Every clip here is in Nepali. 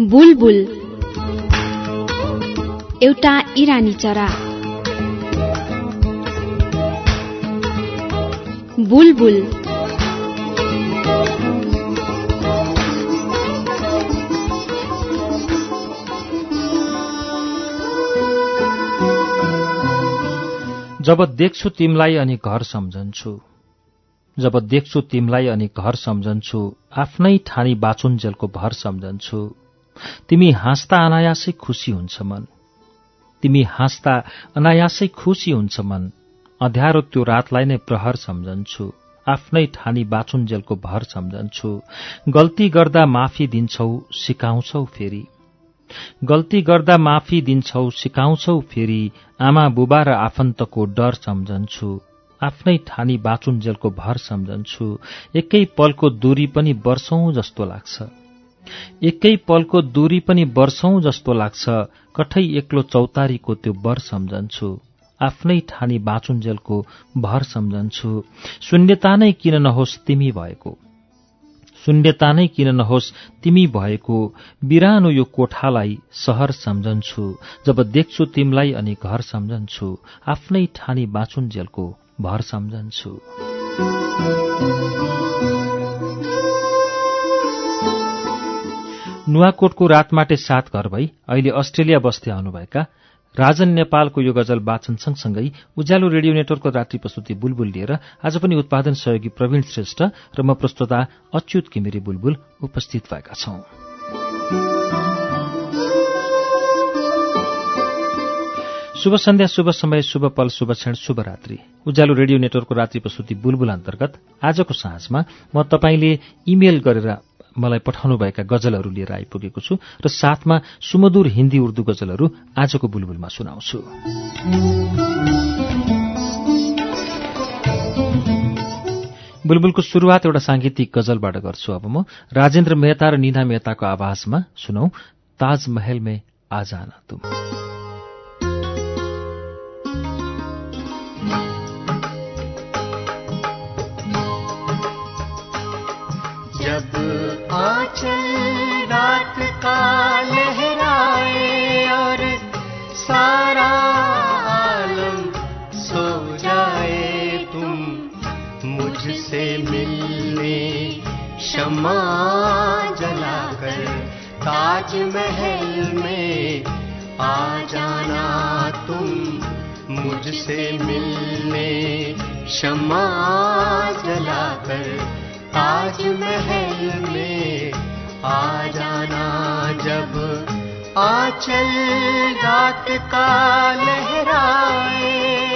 बुलबुल। एउटा इरानी चरा। बुलबुल। जब देख्छु तिमलाई अनि घर सम्झन्छु। जब देख्छु तिमलाई अनि घर सम्झन्छु आफ्नै ठानी बाचुन्जेलको भर सम्झन्छु। तिमी हाँस्दा अनायासै खुसी हुन्छ मन तिमी हाँस्दा अनायासै खुसी हुन्छ मन अध्यारो त्यो रातलाई नै प्रहर सम्झन्छु। आफ्नै ठानी बाचुन्जेलको भर सम्झन्छु। गल्ती गर्दा माफी दिन्छौ सिकाउँछौ फेरि। गल्ती गर्दा माफी दिन्छौ सिकाउँछौ फेरि। आमा बुबा र आफन्तको डर सम्झन्छु। आफ्नै ठानी बाचुन्जेलको भर सम्झन्छु। एकै पलको दूरी पनि वर्षौं जस्तो लाग्छ। एकै पलको दूरी पनि वर्षौं जस्तो लाग्छ। कठै एक्लो चौतारीको त्यो बर सम्झन्छु। आफ्नै ठानी बाचुन्जेलको भर सम्झन्छु। शून्यता नै किन नहोस् तिमी भएको। शून्यता नै किन नहोस् तिमी भएको। बिरानो यो कोठालाई सहर सम्झन्छु। जब देख्छु तिमलाई अनि घर सम्झन्छु। आफ्नै ठानी बाचुन्जेलको भर सम्झन्छु। नुवाकोटको रातमाटे सात घर भई अहिले अस्ट्रेलिया बस्दै आउनुभएका राजन नेपालको यो गजल वाचन सँगसँगै उज्यालो रेडियो नेटवर्कको रात्रि प्रस्तुति बुलबुल लिएर आज पनि उत्पादन सहयोगी प्रवीण श्रेष्ठ र म प्रस्तोता अच्युत किमिरी बुलबुल उपस्थित भएका छौं। शुभ सन्ध्या शुभ समय शुभ पल शुभ क्षण शुभ रात्रि। उज्यालो रेडियो नेटवर्कको रात्रि प्रस्तुति बुलबुल अन्तर्गत आजको साँझमा म तपाईँले इमेल गरेर मलाई पठाउनुभएका गजलहरू लिएर आइपुगेको छु र साथमा सुमधुर हिन्दी उर्दू गजलहरू आजको बुलबुलमा सुनाउँछु। बुलबुलको शुरूआत एउटा सांगीतिक गजलबाट गर्छु अब म। राजेन्द्र मेहता र निना मेहताको आवाजमा सुनौ ताजमहल में आ जाना तुम। ताजमहल में आ जाना तुम मुझसे मिलने। शमा जलाकर ताजमहल में आ जाना। जब आंचल रात का लहराए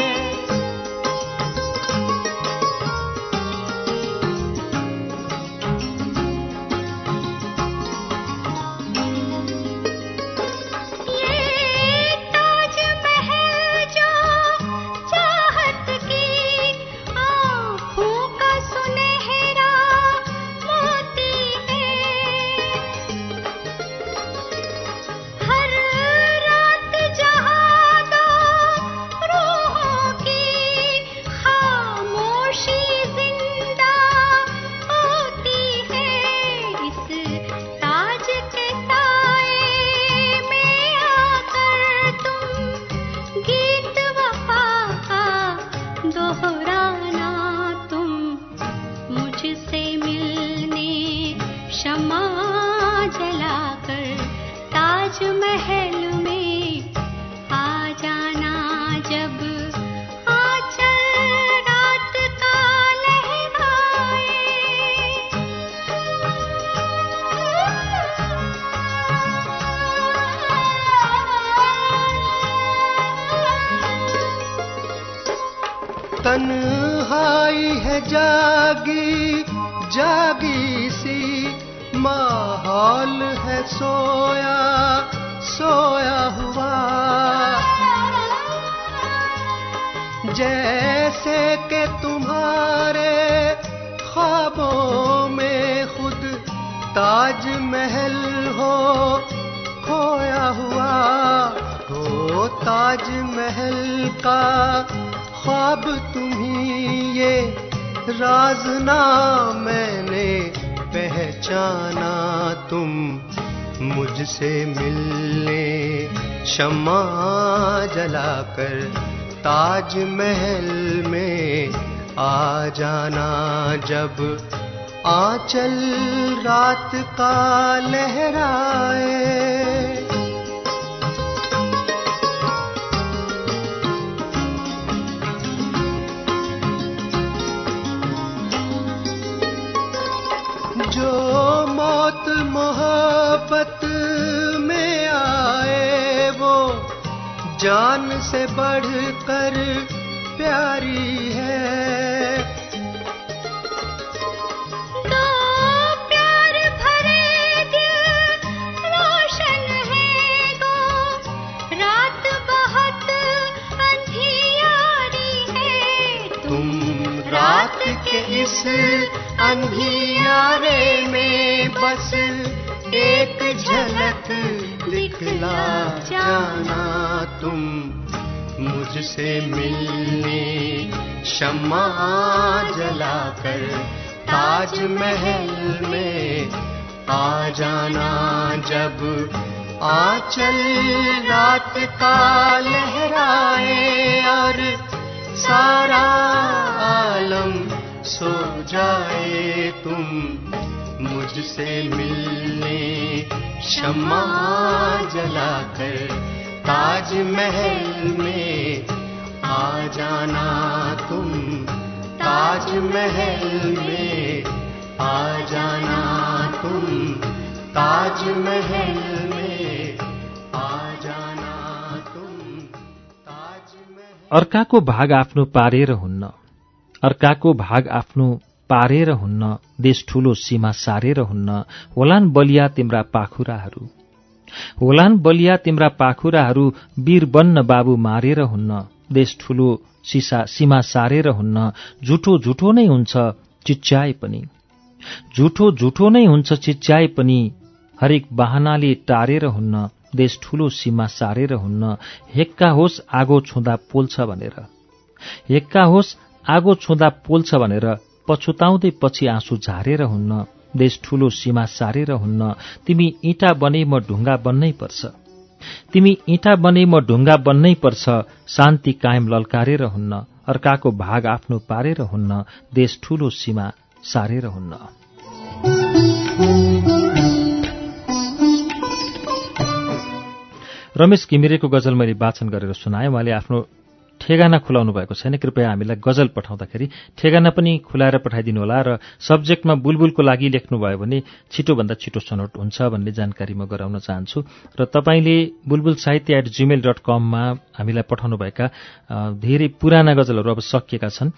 शमा जलाकर ताज महल में आ जाना जब आंचल रात का लहराए। जो मौत मोहब्बत जान से बढ़कर प्यारी है। दो प्यार भरे दिल रोशन है दो रात बहुत अंधियारी है। तुम रात के इस अंधियारे में बस एक झलक दिखला जाना। तुम मुझसे मिलने शमा जलाकर ताज महल में आ जाना। जब आंचल रात का लहराए और सारा आलम सो जाए, तुम मुझसे मिलने क्षमा जलाकर ताज महल में आ जाना तुम। ताज महल में आ जाना तुम। ताज महल में आ जाना तुम। ताज महल अर्काको भाग आफ्नो पारेर हुन्न। अर्काको भाग आफ्नो पारेर हुन्न। देश ठूलो सीमा सारेर हुन्न। होलान् बलिया तिम्रा पाखुराहरू। होलान् बलिया तिम्रा पाखुराहरू वीर बन्न बाबु मारेर हुन्न। देश ठूलो सिसा सीमा सारेर हुन्न। झुठो झुठो नै हुन्छ चिच्याए पनि। झुठो झुठो नै हुन्छ चिच्याए पनि। हरेक बाहनाले टारेर हुन्न। देश ठूलो सीमा सारेर हुन्न। हेक्का होस् आगो छुँदा पोल्छ भनेर। हेक्का होस् आगो छुँदा पोल्छ भनेर पछुताउँदै पछि आँसु झारेर हुन्न। देश ठूलो सीमा सारेर हुन्न तिमी इँटा बने म ढुङ्गा बन्नै पर्छ। तिमी इँटा बने म ढुङ्गा बन्नै पर्छ शान्ति कायम लल्कारेर हुन्न अर्काको भाग आफ्नो पारेर हुन्न देश ठूलो सीमा सारेर हुन्न। रमेश घिमिरेको गजल मैले वाचन गरेर सुनाएँ उहाँले आफ्नो ठेगाना खुलाउनु भएको छैन। कृपया हामीलाई गजल पठाउँदाखेरि ठेगाना पनि खुलाएर पठाइदिनु होला र सब्जेक्टमा बुलबुलको लागि लेख्नुभयो भने छिटोभन्दा छिटो छनौट हुन्छ भन्ने जानकारी म गराउन चाहन्छु। र तपाईँले बुलबुल साहित्य एट जीमेल डट कममा हामीलाई पठाउनुभएका धेरै पुराना गजलहरू अब सकिएका छन्।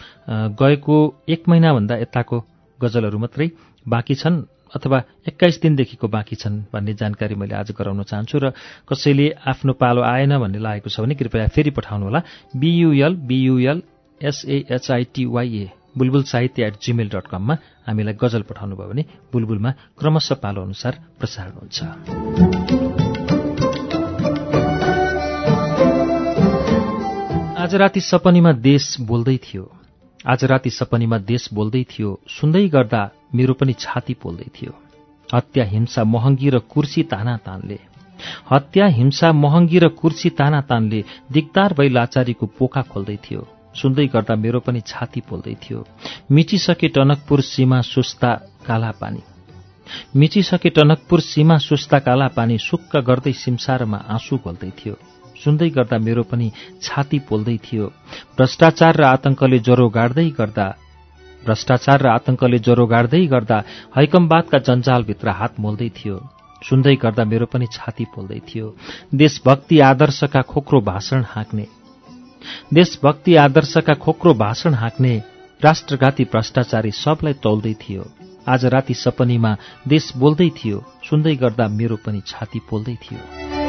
गएको एक महिनाभन्दा यताको गजलहरू मात्रै बाँकी छन्। अथवा एक्काइस दिनदेखिको बाँकी छन् भन्ने जानकारी मैले आज गराउन चाहन्छु र कसैले आफ्नो पालो आएन भन्ने लागेको छ भने कृपया फेरि पठाउनुहोला बियुएल बियुएल एसएएचआइटिवाईए बुलबुल साहित्य एट जीमेल डट कममा हामीलाई गजल पठाउनु भयो भने बुलबुलमा क्रमशः पालो अनुसार प्रसारण हुन्छ। आज राति सपनीमा देश बोल्दै थियो। आज राति सपनीमा देश बोल्दै थियो सुन्दै गर्दा मेरो पनि छाती पोल्दै थियो। हत्या हिंसा महँगी र कुर्सी ताना तानले हत्या हिंसा महँगी र कुर्सी ताना तानले दिगदार भई लाचारीको पोखा खोल्दै थियो। सुन्दै गर्दा मेरो पनि छाती पोल्दै थियो। मिचिसके टनकपुर सीमा सुस्ता काला पानी। मिचिसके टनकपुर सीमा सुस्ता काला पानी सुक्क गर्दै सिमसारमा आँसु घोल्दै थियो। सुन्दै गर्दा मेरो पनि छाती पोल्दै थियो। भ्रष्टाचार र आतंकले ज्वरो गाड्दै गर्दा भ्रष्टाचार र आतंकले ज्वरो गाड्दै गर्दा हैकमवादका जन्जालभित्र हात मोल्दै थियो। सुन्दै गर्दा मेरो पनि छाती पोल्दै थियो। देशभक्ति आदर्शका खोक्रो भाषण हाँक्ने। देशभक्ति आदर्शका खोक्रो भाषण हाँक्ने राष्ट्रघाती भ्रष्टाचारी सबलाई तौल्दै थियो। आज राति सपनीमा देश बोल्दै थियो। सुन्दै गर्दा मेरो पनि छाती पोल्दै थियो।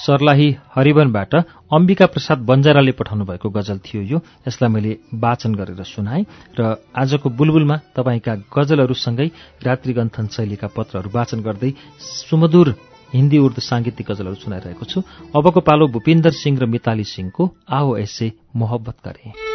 सर्लाही हरिवनबाट अम्बिका प्रसाद बन्जाराले पठाउनु भएको गजल थियो यो। यसलाई मैले वाचन गरेर सुनाएँ र आजको बुलबुलमा तपाईँका गजलहरूसँगै रात्रिगन्थन शैलीका पत्रहरू वाचन गर्दै सुमधुर हिन्दी उर्दू साङ्गीतिक गजलहरू सुनाइरहेको छु। अबको पालो भूपिन्दर सिंह र मिताली सिंहको आओ ऐसे मोहब्बत गरे।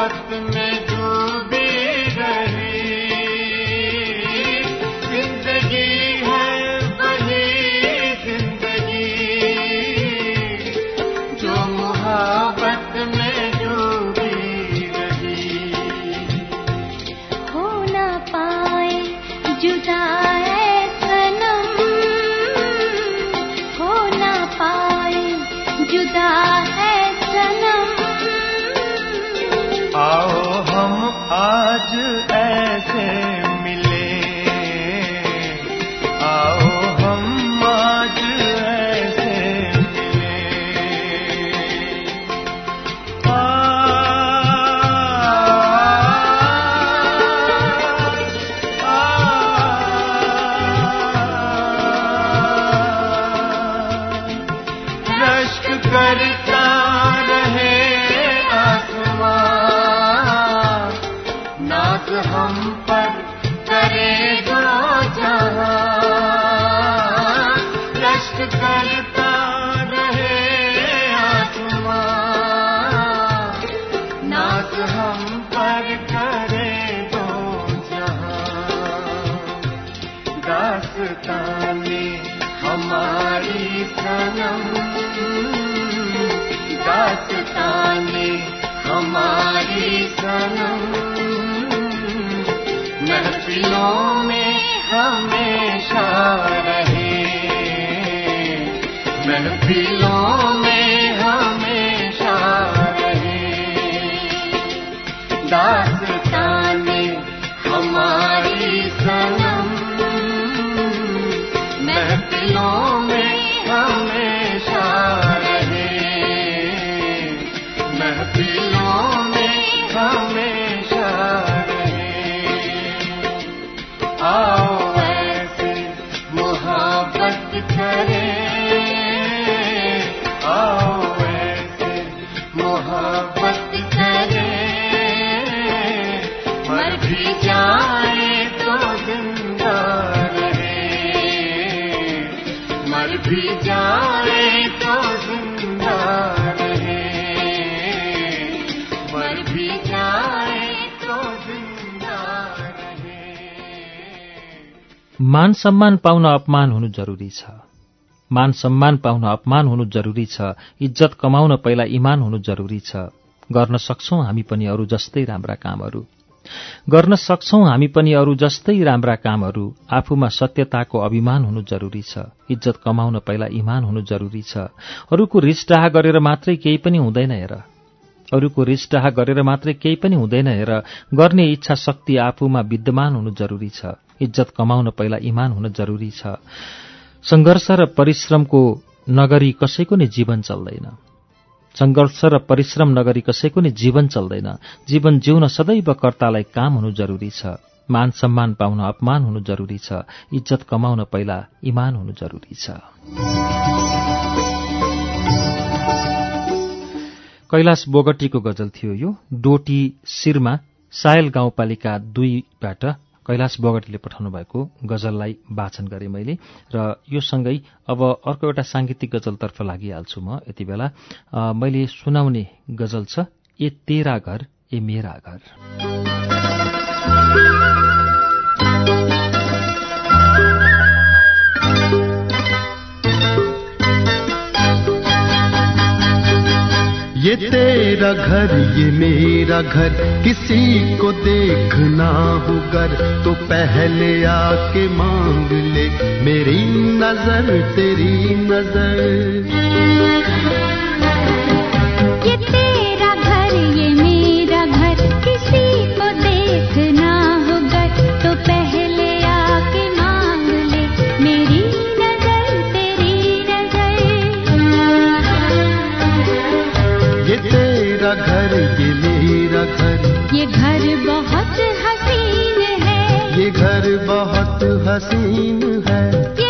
मोहब्बत में हमेशा रहे। महफिलों मान सम्मान पाउन अपमान हुनु जरुरी छ। मान सम्मान पाउन अपमान हुनु जरुरी छ। इज्जत कमाउन पहिला इमान हुनु जरुरी छ। गर्न सक्छौं हामी पनि अरू जस्तै राम्रा कामहरू। गर्न सक्छौ हामी पनि अरू जस्तै राम्रा कामहरू। आफूमा सत्यताको अभिमान हुनु जरुरी छ। इज्जत कमाउन पहिला इमान हुनु जरुरी छ। अरूको रिसडाह गरेर मात्रै केही पनि हुँदैन हेर। अरूको रिसडाह गरेर मात्रै केही पनि हुँदैन हेर। गर्ने इच्छा शक्ति आफूमा विद्यमान हुनु जरुरी छ। इज्जत कमाउन पहिला इमान हुन जरुरी छ। सङ्घर्ष र परिश्रमको नगरी कसैको नै जीवन चल्दैन। सङ्घर्ष र परिश्रम नगरी कसैको नै जीवन चल्दैन। जीवन जिउन सदैव कर्तालाई काम हुनु जरुरी छ। मान सम्मान पाउन अपमान हुनु जरुरी छ। इज्जत कमाउन पहिला इमान हुनु जरुरी छ। कैलाश बोगटीको गजल थियो यो। डोटी शिरमा सायल गाउँपालिका दुईबाट कैलाश बोगटीले पठाउनु भएको गजललाई वाचन गरेँ मैले र यो सँगै अब अर्को एउटा साङ्गीतिक गजलतर्फ लागिहाल्छु म यति बेला। मैले सुनाउने गजल छ ए तेरा घर ए मेरा घर। ये घर, ये मेरा घर। किसी को देखना हो घर तो पहले आके मांग ले। मेरी नज़र, तेरी नज़र। ये तेरा हसीन है।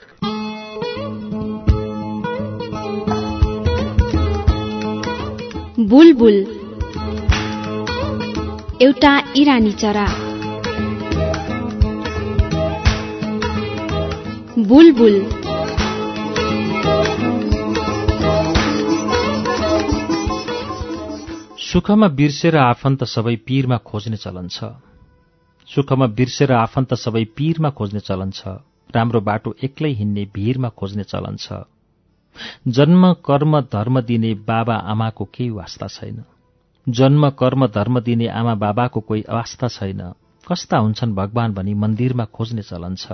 बुलबुल। एउटा इरानी चरा। बुलबुल। सुखमा बिर्सेर आफन्त सबै पीरमा खोज्ने चलन छ। सुखमा बिर्सेर आफन्त सबै पीरमा खोज्ने चलन छ। राम्रो बाटो एक्लै हिँड्ने भिरमा खोज्ने चलन छ। जन्म कर्म धर्म दिने बाबा आमाको केही वास्ता छैन। जन्म कर्म धर्म दिने आमा बाबाको कोही वास्ता छैन। कस्ता हुन्छन् भगवान भनी मन्दिरमा खोज्ने चलन छ।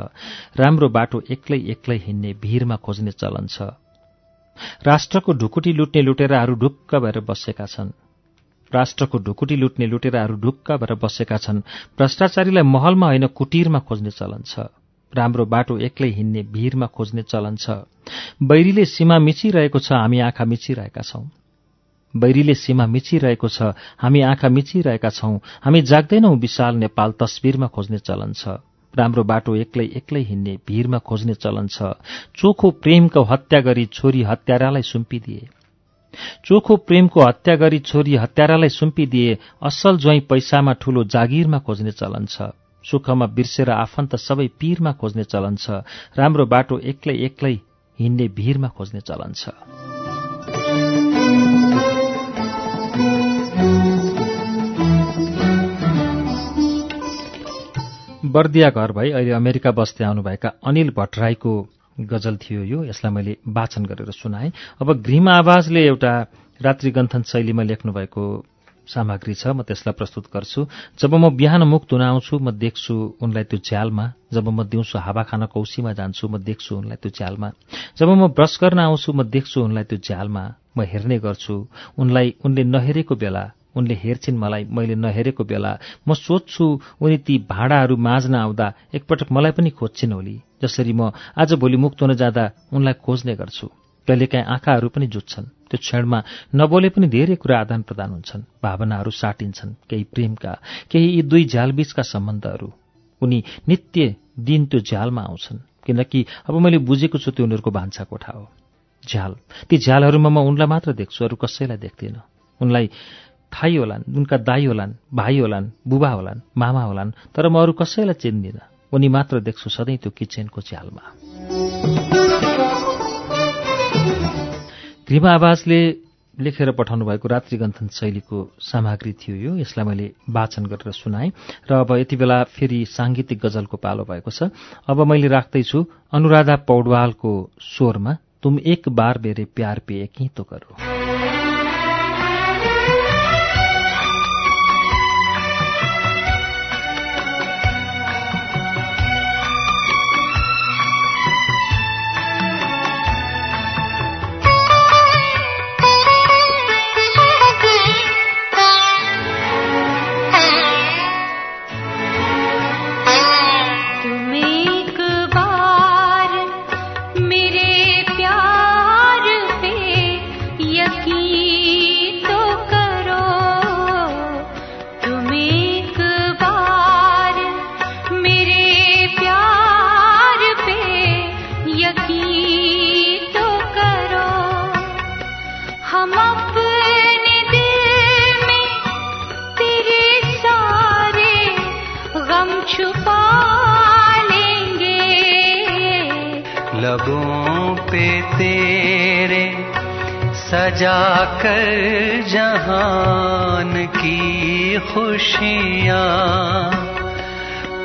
राम्रो बाटो एक्लै एक्लै हिँड्ने भिरमा खोज्ने चलन छ। राष्ट्रको ढुकुटी लुट्ने लुटेराहरू ढुक्क भएर बसेका छन्। राष्ट्रको ढुकुटी लुट्ने लुटेराहरू ढुक्क भएर बसेका छन्। भ्रष्टाचारीलाई महलमा होइन कुटीरमा खोज्ने चलन छ। राम्रो बाटो एक्लै हिँड्ने भिरमा खोज्ने चलन छ। बैरीले सीमा मिचिरहेको छ हामी आँखा मिचिरहेका छौं। बैरीले सीमा मिचिरहेको छ हामी आँखा मिचिरहेका छौं। हामी जाग्दैनौ विशाल नेपाल तस्विरमा खोज्ने चलन छ। राम्रो बाटो एक्लै एक्लै हिँड्ने भिरमा खोज्ने चलन छ। चोखो प्रेमको हत्या गरी छोरी हत्यारालाई सुम्पिदिए। चोखो प्रेमको हत्या गरी छोरी हत्यारालाई सुम्पिदिए असल ज्वाइँ पैसामा ठूलो जागिरमा खोज्ने चलन छ। सुखमा बिर्सेर आफन्त सबै पीरमा खोज्ने चलन छ। राम्रो बाटो एक्लै एक्लै हिँड्ने भिरमा खोज्ने चलन छ। बर्दिया घर भई अहिले अमेरिका बस्दै आउनुभएका अनिल भट्टराईको गजल थियो यो। यसलाई मैले वाचन गरेर सुनाएँ। अब घ्रिम आवाजले एउटा रात्रिगन्थन शैलीमा लेख्नुभएको सामग्री छ म त्यसलाई प्रस्तुत गर्छु। जब म बिहान मुख धुनाउँछु म देख्छु उनलाई त्यो झ्यालमा। जब म दिउँसो हावा खान कौसीमा जान्छु म देख्छु उनलाई त्यो झ्यालमा। जब म ब्रस गर्न आउँछु म देख्छु उनलाई त्यो झ्यालमा। म हेर्ने गर्छु। उनलाई उनले नहेरेको बेला उनले हेर्छिन् मलाई मैले नहेरेको बेला। म सोध्छु उनी ती भाँडाहरू माझ्न आउँदा एकपटक मलाई पनि खोज्छिन् होली जसरी म आज भोलि मुख धुन जाँदा उनलाई खोज्ने गर्छु। कहिलेकाहीँ आँखाहरू पनि जुत्छन् त्यो क्षणमा नबोले पनि धेरै कुरा आदान प्रदान हुन्छन् भावनाहरू साटिन्छन् केही प्रेमका केही यी दुई झ्यालबीचका सम्बन्धहरू। उनी नित्य दिन त्यो झ्यालमा आउँछन् किनकि अब मैले बुझेको छु त्यो उनीहरूको भान्सा कोठा हो। झ्याल ती झ्यालहरूमा म उनलाई मात्र देख्छु अरू कसैलाई देख्दिनँ। उनलाई थाई होलान् उनका दाई होलान् भाइ होलान् बुबा होलान् मामा होलान् तर म अरू कसैलाई चिन्दिनँ। उनी मात्र देख्छु सधैँ त्यो किचेनको च्यालमा घृमा आवाजले लेखेर पठाउनु भएको रात्रिगन्थन शैलीको सामग्री थियो यो। यसलाई मैले वाचन गरेर सुनाएँ र अब यति बेला फेरि साङ्गीतिक गजलको पालो भएको छ। अब मैले राख्दैछु अनुराधा पौडवालको स्वरमा तुम एक बार मेरे प्यार पे यकीं तो करो। सजा कर जहान की खुशियाँ।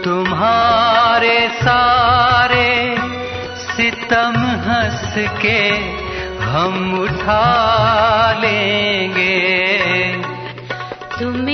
तुम्हारे सारे सितम हंस के हम उठा लेंगे। तुम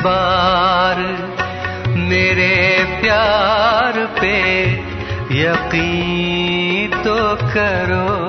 बार मेरे प्यार पे यकीन तो करो।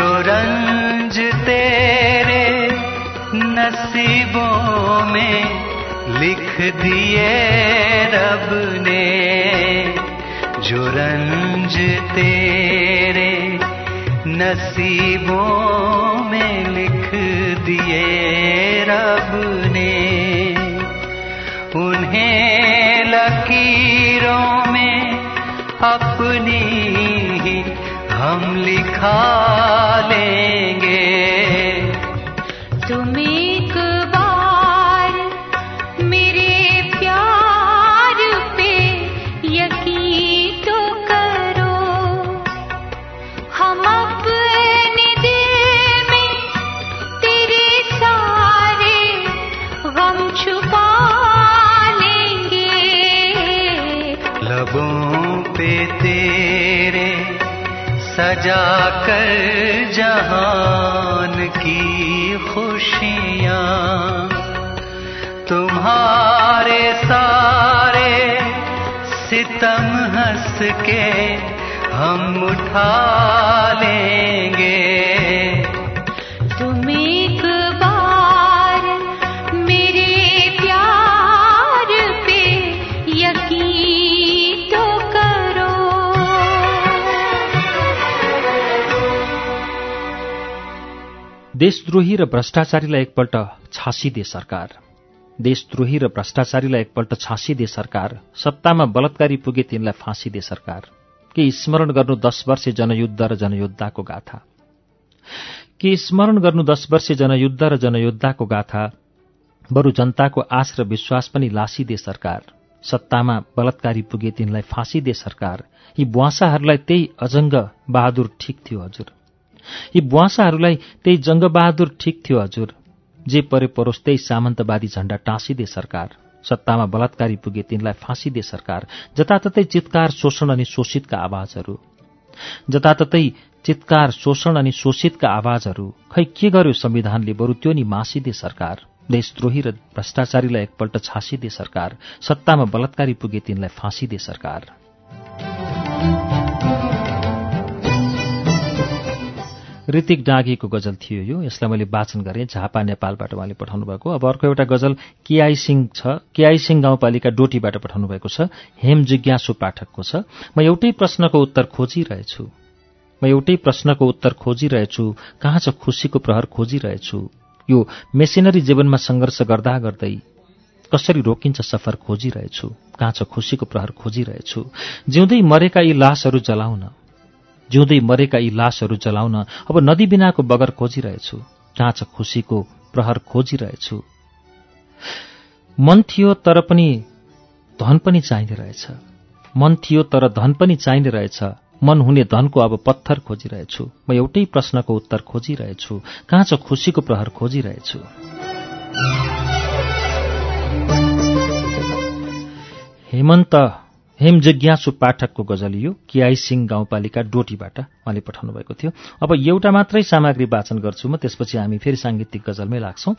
जो रंज तेरे नसीबों में लिख दिए रब ने, जो रंज तेरे नसीबों में लिख दिए रब ने। उन्हें लकीरों में अपनी हम लिखा लेंगे। कर जहान की खुशियाँ। तुम्हारे सारे सितम हंस के हम उठा लेंगे। देशद्रोही र भ्रष्टाचारीलाई एकपल्ट छासिदे सरकार। देशद्रोही र भ्रष्टाचारीलाई एकपल्ट छासिदे सरकार। सत्तामा बलात्कारी पुगे तिनलाई फाँसी दे सरकार। के स्मरण गर्नु दश वर्षे जनयुद्ध र जनयोद्धाको गाथा? के स्मरण गर्नु दश वर्षे जनयुद्ध र जनयोद्धाको गाथा? बरु जनताको आश र विश्वास पनि लासिदे सरकार। सत्तामा बलात्कारी पुगे तिनलाई फाँसी दे सरकार। यी बुवासाहरूलाई त्यही अजङ्ग बहादुर ठिक थियो हजुर। यी बुवासाहरूलाई त्यही जङ्गबहादुर ठिक थियो हजुर जे परे परोस् त्यही सामन्तवादी झण्डा टाँसिदे सरकार। सत्तामा बलात्कारी पुगे तिनलाई फाँसी दे सरकार जताततै चितकार शोषण अनि शोषितका आवाजहरू। जताततै चितकार शोषण अनि शोषितका आवाजहरू। खै के गर्यो संविधानले बरु त्यो नि मासिदे सरकार? देशद्रोही र भ्रष्टाचारीलाई एकपल्ट छासिदे सरकार सत्तामा बलात्कारी पुगे तिनलाई फाँसी दे सरकार। ऋतिक डाँगीको गजल थियो यो। यसलाई मैले वाचन गरेँ। झापा नेपालबाट उहाँले पठाउनु भएको। अब अर्को एउटा गजल केआई सिंह छ। केआई सिंह गाउँपालिका डोटीबाट पठाउनु भएको छ। हेम जिज्ञासु पाठकको छ। म एउटै प्रश्नको उत्तर खोजिरहेछु। म एउटै प्रश्नको उत्तर खोजिरहेछु। कहाँ छ खुसीको प्रहर खोजिरहेछु। यो मेसिनरी जीवनमा सङ्घर्ष गर्दा गर्दै कसरी रोकिन्छ सफर खोजिरहेछु। कहाँ छ खुसीको प्रहर खोजिरहेछु। जिउँदै मरेका यी लासहरू जलाउन जिउँदै मरेका यी लासहरू जलाउन अब नदी बिनाको बगर खोजिरहेछु काँच खुसीको प्रहर खोजिरहेछु। मन थियो तर पनि धन पनि चाहिने रहेछ। मन थियो तर धन पनि चाहिने रहेछ। मन हुने धनको अब पत्थर खोजिरहेछु। म एउटै प्रश्नको उत्तर खोजिरहेछु। काँचो खुसीको प्रहर खोजिरहेछु? हेमन्त हेम जिज्ञासु पाठकको गजल यो किआई सिंह गाउँपालिका डोटीबाट उहाँले पठाउनु भएको थियो। अब एउटा मात्रै सामग्री वाचन गर्छु म त्यसपछि हामी फेरि साङ्गीतिक गजलमै लाग्छौं।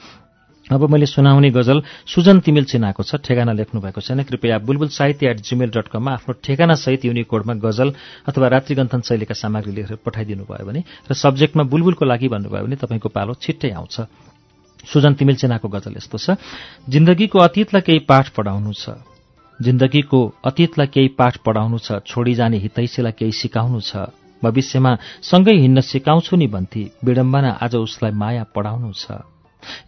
अब मैले सुनाउने गजल सुजन तिमिल चिनाको छ ठेगाना लेख्नु भएको छैन। कृपया बुलबुल साहित्य एट जिमेल डट कममा आफ्नो ठेगानासहित युनिकोडमा गजल अथवा रात्रिगन्थन शैलीका सामग्री लेखेर पठाइदिनु भयो भने र सब्जेक्टमा बुलबुलको लागि भन्नुभयो भने तपाईँको पालो छिट्टै आउँछ। सुजन तिमिल चिनाको गजल यस्तो छ। जिन्दगीको अतीतलाई केही पाठ पढाउनु छ। जिन्दगीको अतीतलाई केही पाठ पढाउनु छ छोडी जाने हितैसीलाई केही सिकाउनु छ। भविष्यमा सँगै हिँड्न सिकाउँछु नि भन्थे विडम्बना आज उसलाई माया पढाउनु छ।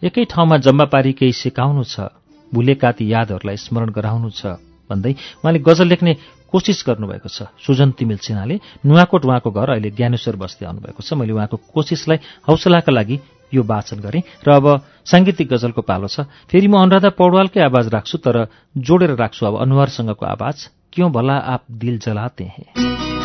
एकै ठाउँमा जम्मा पारी केही सिकाउनु छ भुलेका ती यादहरूलाई स्मरण गराउनु छ भन्दै उहाँले गजल लेख्ने कोसिस गर्नुभएको छ। सुजन तिमिल सिन्हाले नुवाकोट उहाँको घर अहिले ज्ञानेश्वर बस्दै आउनुभएको छ। मैले उहाँको कोसिसलाई हौसलाका लागि यो वाचन गरेँ। र अब साङ्गीतिक गजलको पालो छ। फेरि म अनुराधा पौडवालकै आवाज राख्छु तर जोडेर राख्छु अब अनुहारसँगको आवाज। क्यों भला आप दिल जलाते हैं?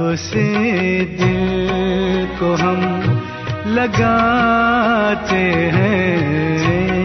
आपसे दिल को हम लगाते हैं।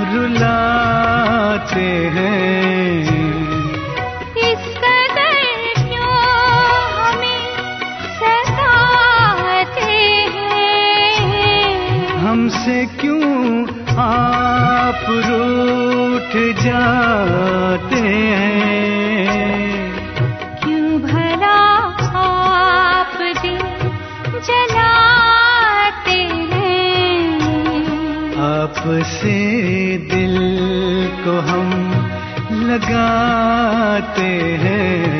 रुलाते हैं। इस कदर क्यों हमें सताते हैं। हमसे क्यों आप रूठ जाते हैं? क्यों भला आप दिल जलाते हैं? आपसे लगाते हैं।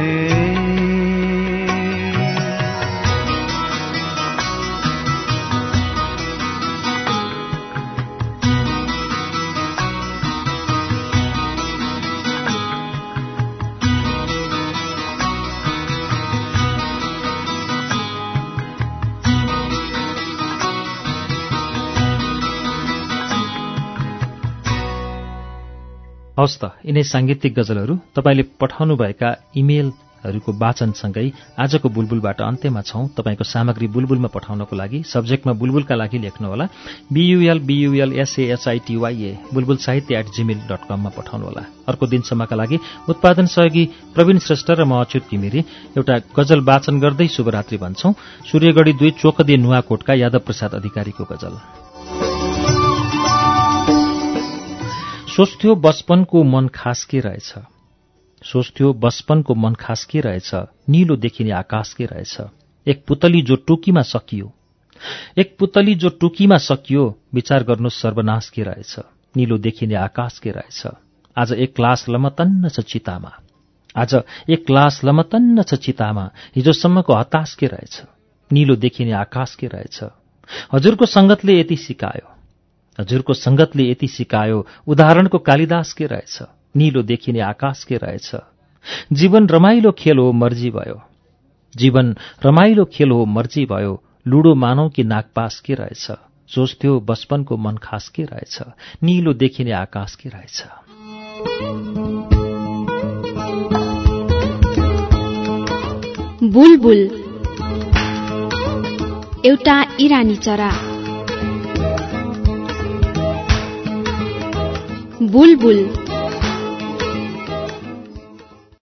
हवस् त यिनै साङ्गीतिक गजलहरू तपाईँले पठाउनुभएका इमेलहरूको वाचनसँगै आजको बुलबुलबाट अन्त्यमा छौं। तपाईँको सामग्री बुलबुलमा पठाउनको लागि सब्जेक्टमा बुलबुलका लागि लेख्नुहोला। बियुएल बियुएल एसएएचआइटीवाईए बुलबुल साहित्य एट जिमेल डट कममा पठाउनुहोला। अर्को दिनसम्मका लागि उत्पादन सहयोगी प्रवीण श्रेष्ठ र म अच्युत घिमिरे एउटा गजल वाचन गर्दै शुभरात्रि भन्छौं। सूर्यगढी दुई चोकदे नुवाकोटका यादव प्रसाद अधिकारीको गजल। सोच्थ्यो बचपनको मन खास के रहेछ। सोच्थ्यो बचपनको मन खास के रहेछ। निलो देखिने आकाश के रहेछ। एक पुतली जो टोकीमा सकियो। एक पुतली जो टोकीमा सकियो विचार गर्नु सर्वनाश के रहेछ। निलो देखिने आकाश के रहेछ। आज एक क्लास लमतन्न छ चितामा। आज एक क्लास लमतन्न छ चितामा। हिजोसम्मको हताश के रहेछ। निलो देखिने आकाश के रहेछ। हजुरको संगतले यति सिकायो। हजुरको संगतले यति सिकायो उदाहरणको कालिदास के रहेछ निलो देखिने आकाश के रहेछ। जीवन रमाइलो खेल हो मर्जी भयो। जीवन रमाइलो खेल हो मर्जी भयो लुडो मानौ कि नागपास के रहेछ सोच्थ्यो बचपनको मन खास के रहेछ निलो देखिने आकाश के रहेछ। बुलबुल। एउटा इरानी चरा। बुलबुल।